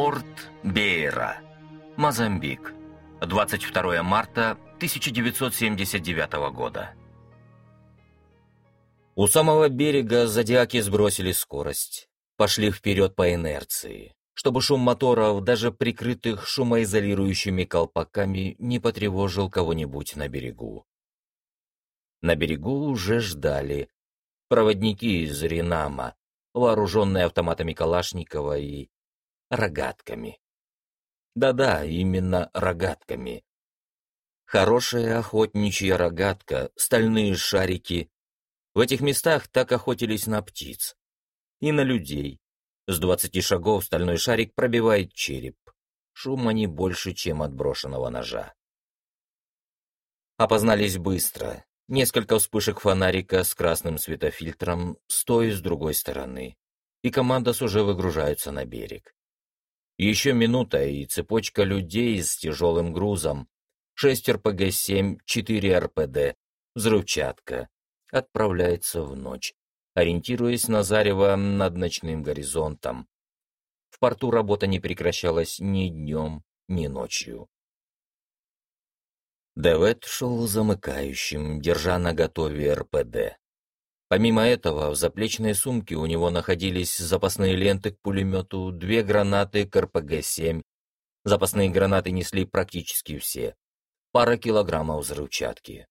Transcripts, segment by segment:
Порт Бейра, Мозамбик, 22 марта 1979 года. У самого берега зодиаки сбросили скорость, пошли вперед по инерции, чтобы шум моторов, даже прикрытых шумоизолирующими колпаками, не потревожил кого-нибудь на берегу. На берегу уже ждали проводники из Ринама, вооруженные автоматами Калашникова и рогатками. Да-да, именно рогатками. Хорошая охотничья рогатка, стальные шарики. В этих местах так охотились на птиц. И на людей. С двадцати шагов стальной шарик пробивает череп. Шума не больше, чем от брошенного ножа. Опознались быстро. Несколько вспышек фонарика с красным светофильтром с с другой стороны. И командос уже выгружаются на берег. Еще минута, и цепочка людей с тяжелым грузом, шесть РПГ-7, четыре РПД, взрывчатка, отправляется в ночь, ориентируясь на зарево над ночным горизонтом. В порту работа не прекращалась ни днем, ни ночью. Девет шел замыкающим, держа на готове РПД. Помимо этого, в заплечной сумке у него находились запасные ленты к пулемету, две гранаты к РПГ-7. Запасные гранаты несли практически все. Пара килограммов взрывчатки.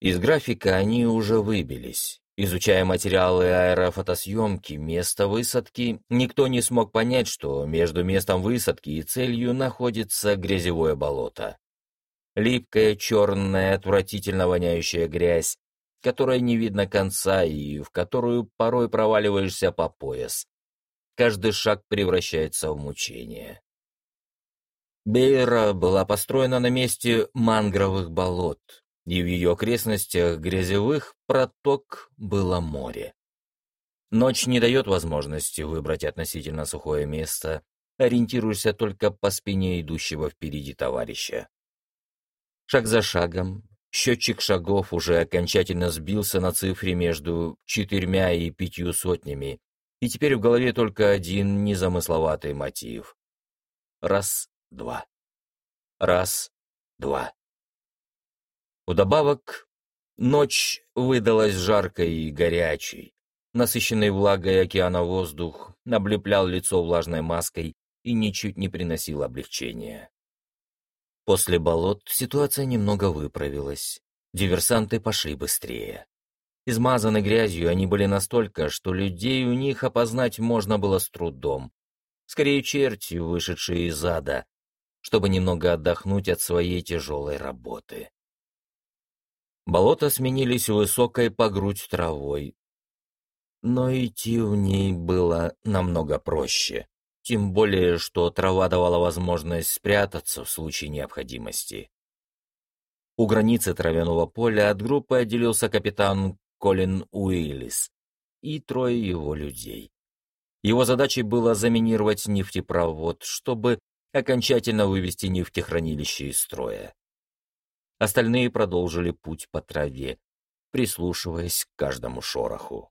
Из графика они уже выбились. Изучая материалы аэрофотосъемки места высадки, никто не смог понять, что между местом высадки и целью находится грязевое болото. Липкая, черная, отвратительно воняющая грязь, которой не видно конца и в которую порой проваливаешься по пояс. Каждый шаг превращается в мучение. Бейра была построена на месте мангровых болот, и в ее окрестностях грязевых проток было море. Ночь не дает возможности выбрать относительно сухое место, ориентируешься только по спине идущего впереди товарища. Шаг за шагом, Счетчик шагов уже окончательно сбился на цифре между четырьмя и пятью сотнями, и теперь в голове только один незамысловатый мотив. Раз, два. Раз, два. Удобавок, ночь выдалась жаркой и горячей. Насыщенный влагой океана воздух облеплял лицо влажной маской и ничуть не приносил облегчения. После болот ситуация немного выправилась. Диверсанты пошли быстрее. Измазаны грязью они были настолько, что людей у них опознать можно было с трудом. Скорее черти, вышедшие из ада, чтобы немного отдохнуть от своей тяжелой работы. Болота сменились высокой по грудь травой, но идти в ней было намного проще. Тем более, что трава давала возможность спрятаться в случае необходимости. У границы травяного поля от группы отделился капитан Колин Уиллис и трое его людей. Его задачей было заминировать нефтепровод, чтобы окончательно вывести нефтехранилище из строя. Остальные продолжили путь по траве, прислушиваясь к каждому шороху.